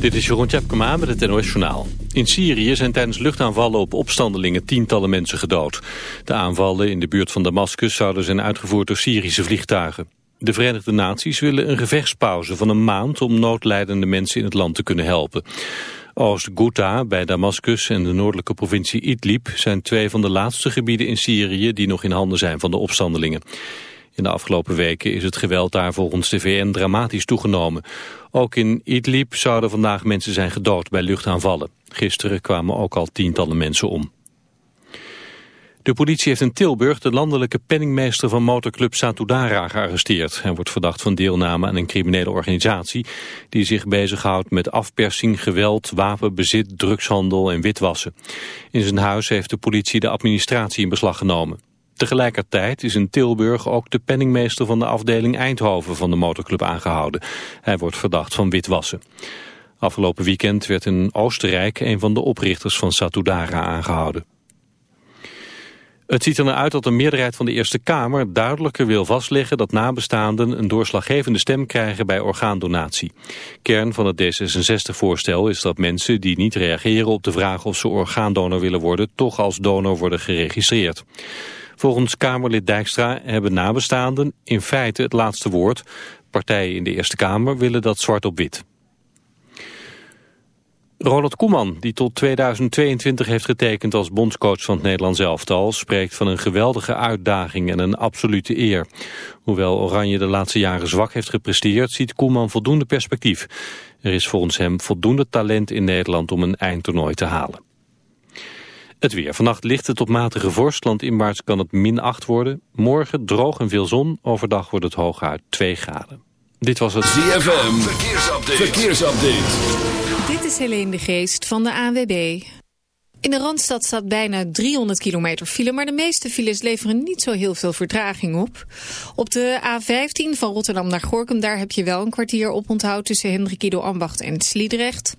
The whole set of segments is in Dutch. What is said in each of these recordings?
Dit is Jeroen Tjepkema met het NOS Journaal. In Syrië zijn tijdens luchtaanvallen op opstandelingen tientallen mensen gedood. De aanvallen in de buurt van Damascus zouden zijn uitgevoerd door Syrische vliegtuigen. De Verenigde Naties willen een gevechtspauze van een maand om noodlijdende mensen in het land te kunnen helpen. Oost-Ghouta bij Damascus en de noordelijke provincie Idlib zijn twee van de laatste gebieden in Syrië die nog in handen zijn van de opstandelingen. In de afgelopen weken is het geweld daar volgens de VN dramatisch toegenomen. Ook in Idlib zouden vandaag mensen zijn gedood bij luchtaanvallen. Gisteren kwamen ook al tientallen mensen om. De politie heeft in Tilburg de landelijke penningmeester van motorclub Satudara gearresteerd. Hij wordt verdacht van deelname aan een criminele organisatie die zich bezighoudt met afpersing, geweld, wapenbezit, drugshandel en witwassen. In zijn huis heeft de politie de administratie in beslag genomen. Tegelijkertijd is in Tilburg ook de penningmeester van de afdeling Eindhoven van de motorclub aangehouden. Hij wordt verdacht van witwassen. Afgelopen weekend werd in Oostenrijk een van de oprichters van Satudara aangehouden. Het ziet er naar uit dat de meerderheid van de Eerste Kamer duidelijker wil vastleggen dat nabestaanden een doorslaggevende stem krijgen bij orgaandonatie. Kern van het D66-voorstel is dat mensen die niet reageren op de vraag of ze orgaandonor willen worden, toch als donor worden geregistreerd. Volgens Kamerlid Dijkstra hebben nabestaanden in feite het laatste woord. Partijen in de Eerste Kamer willen dat zwart op wit. Ronald Koeman, die tot 2022 heeft getekend als bondscoach van het Nederlands elftal, spreekt van een geweldige uitdaging en een absolute eer. Hoewel Oranje de laatste jaren zwak heeft gepresteerd, ziet Koeman voldoende perspectief. Er is volgens hem voldoende talent in Nederland om een eindtoernooi te halen. Het weer. Vannacht ligt het op matige vorst. Landinwaarts kan het min 8 worden. Morgen droog en veel zon. Overdag wordt het hooguit 2 graden. Dit was het ZFM. Verkeersupdate. Verkeersupdate. Dit is Helene de Geest van de ANWB. In de Randstad staat bijna 300 kilometer file, maar de meeste files leveren niet zo heel veel vertraging op. Op de A15 van Rotterdam naar Gorkum, daar heb je wel een kwartier op onthoud tussen Hendrikido Ambacht en Sliedrecht.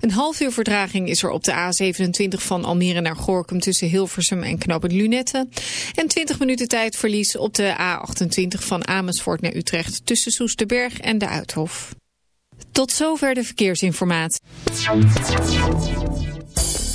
Een half uur vertraging is er op de A27 van Almere naar Gorkum tussen Hilversum en Knoopend Lunette. En 20 minuten tijdverlies op de A28 van Amersfoort naar Utrecht tussen Soesterberg en de Uithof. Tot zover de verkeersinformatie.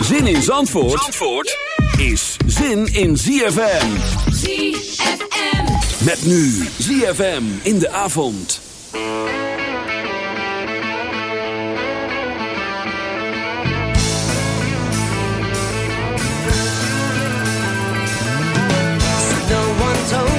Zin in Zandvoort, Zandvoort is zin in ZFM. ZFM. Met nu ZFM in de avond. No one told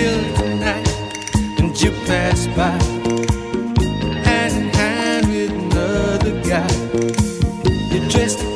still tonight, and you pass by, hand in hand with another guy. You're dressed.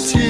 to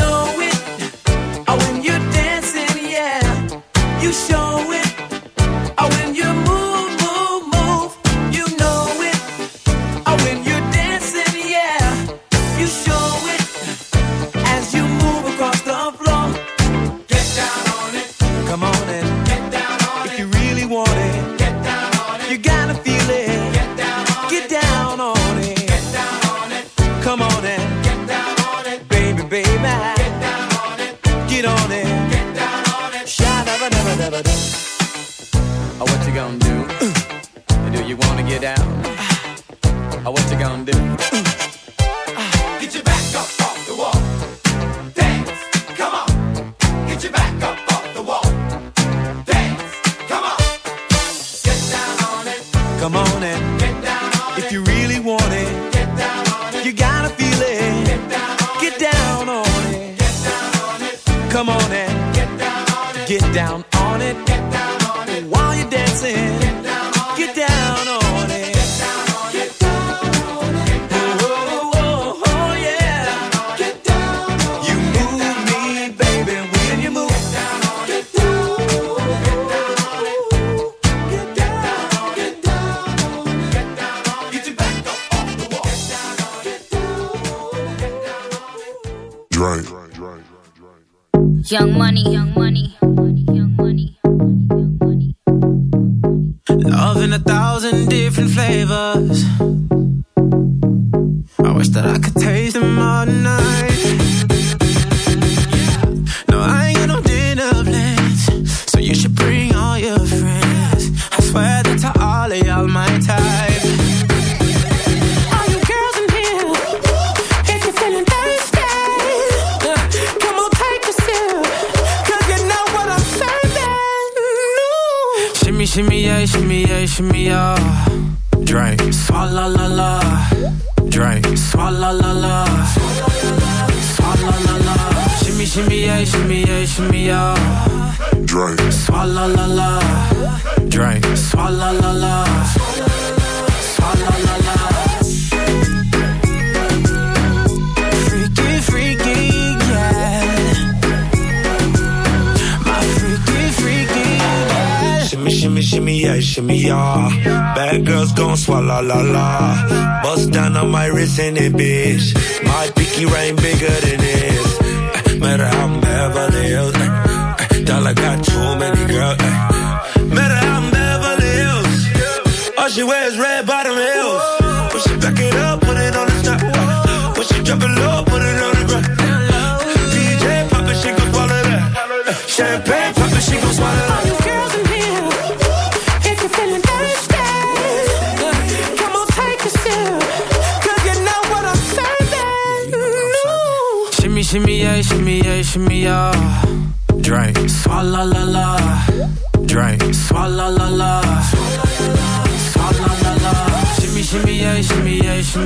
in it, bitch.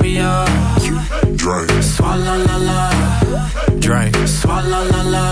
we are. Drink. Swalla la la. Swalla la la.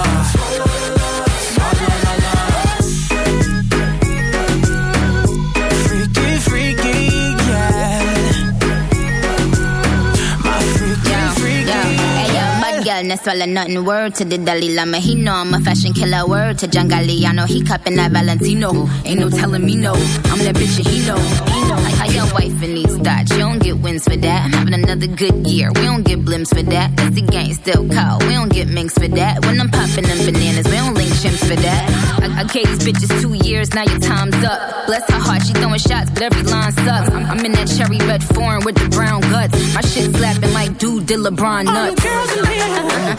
That's swallow nothing. Word to the Dalai Lama, he know I'm a fashion killer. Word to John Galliano, he cupping that Valentino. Ain't no telling me no. I'm that bitch and he know. He know. Your wife in these thoughts. You don't get wins for that. I'm having another good year. We don't get blimps for that. That's the gang still call. We don't get minks for that. When I'm popping them bananas, we don't link chimps for that. I, I gave these bitches two years. Now your time's up. Bless her heart. She throwing shots, but every line sucks. I'm, I'm in that cherry red foreign with the brown guts. My shit slapping like dude did LeBron nuts. All the girls in here,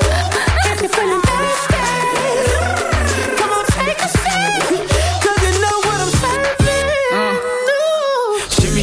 if you're feeling thirsty, come on, take a sip.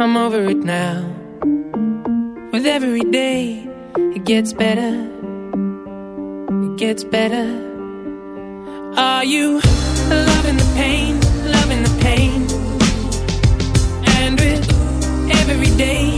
I'm over it now. With every day, it gets better. It gets better. Are you loving the pain, loving the pain? And with every day,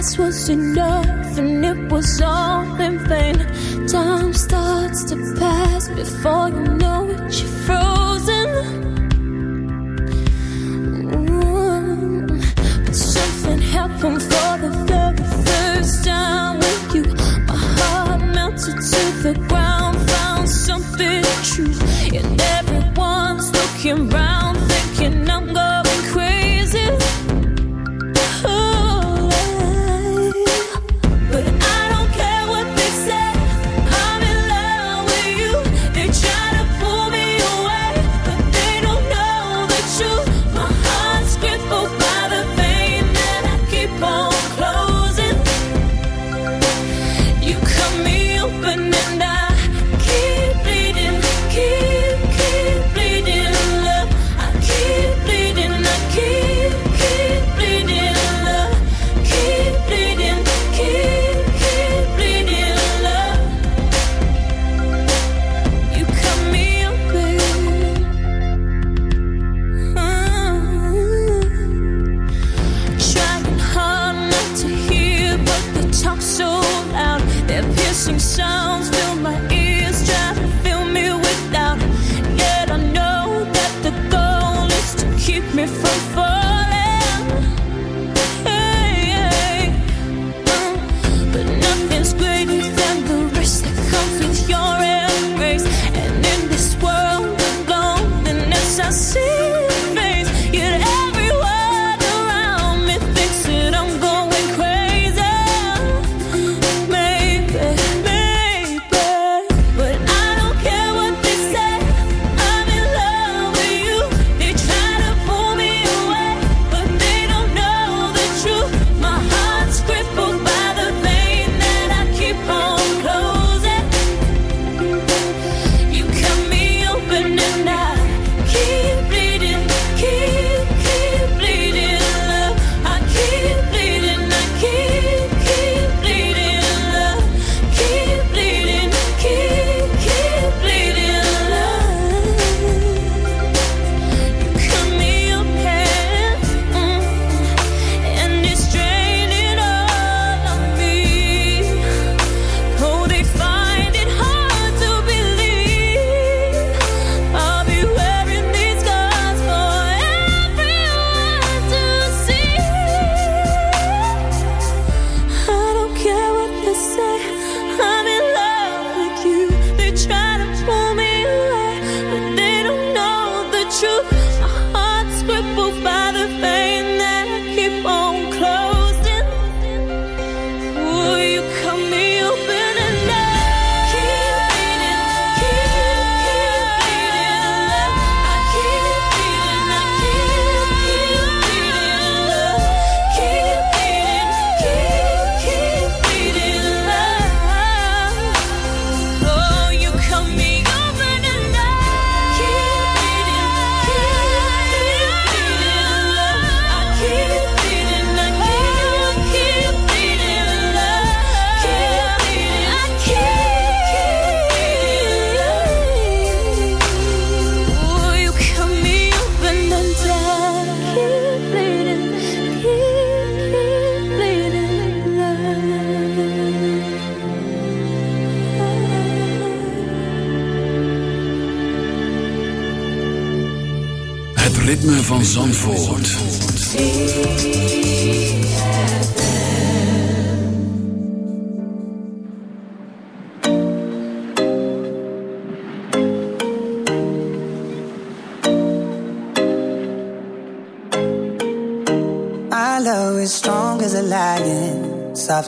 Or was enough, and it was all in vain. Time starts to pass before you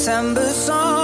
September song.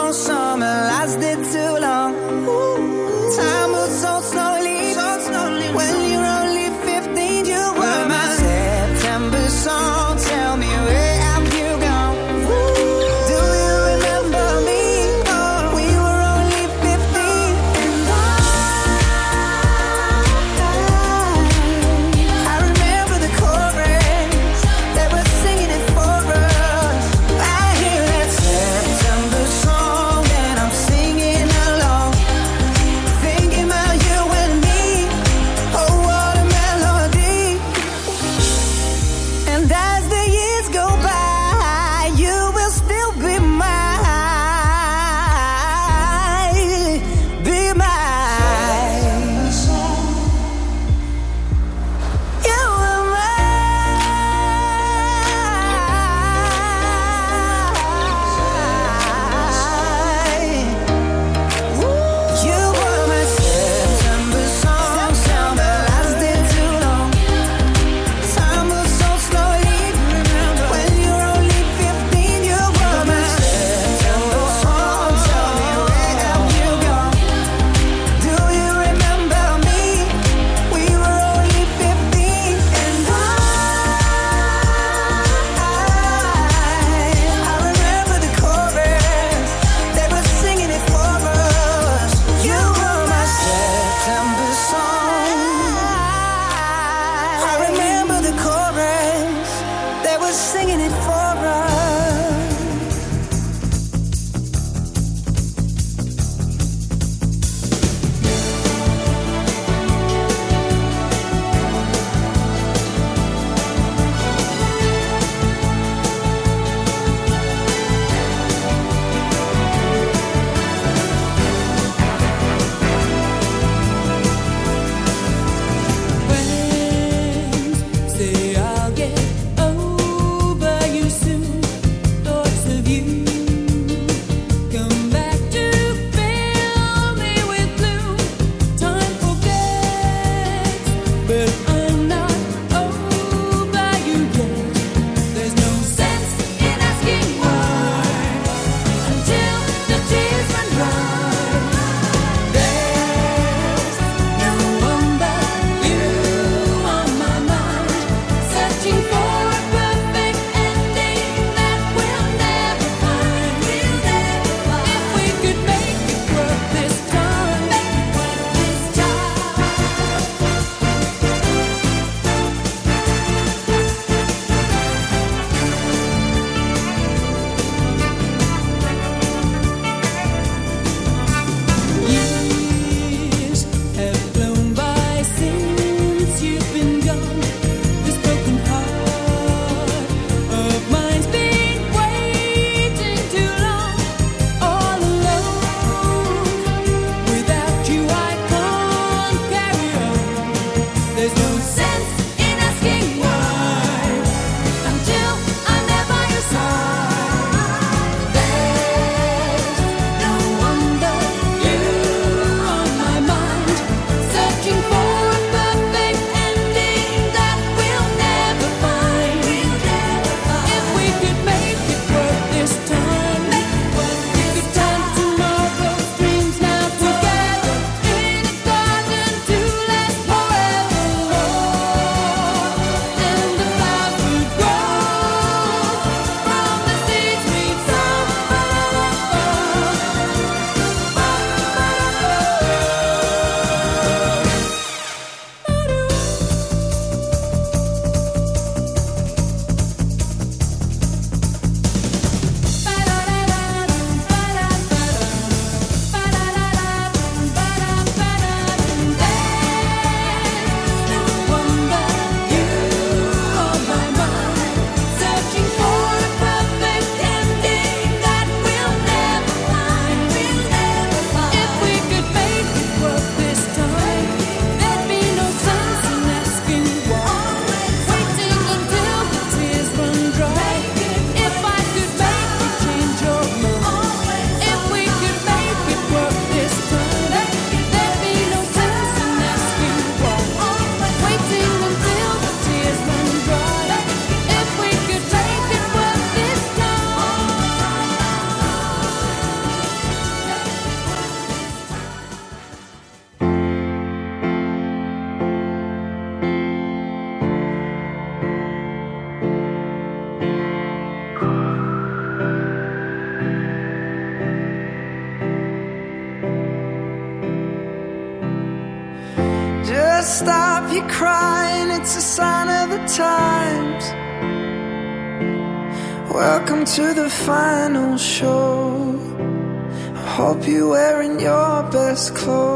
eyes closed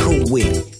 cool with.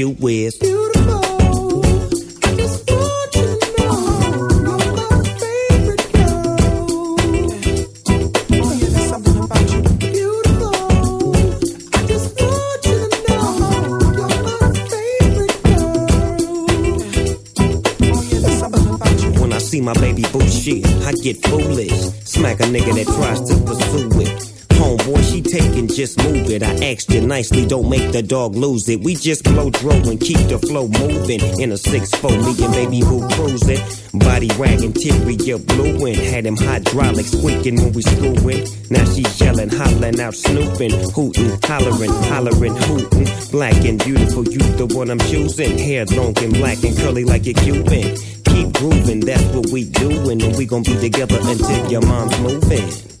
is. When I see my baby boo shit, I get foolish. Smack a nigga that tries to pursue it. Homeboy, she taking, just move it. I asked you nicely, don't make the dog lose it. We just blow dro and keep the flow moving. In a 6-4, me and baby boo cruising. Body wagging, interior blueing. Had him hydraulic squeaking when we screwing. Now she yelling, hollering out, snooping, hooting, hollering, hollering, hooting. Black and beautiful, you the one I'm choosing. Hair long and black and curly like a Cuban. Keep grooving, that's what we doing. And we gon' be together until your mom's moving.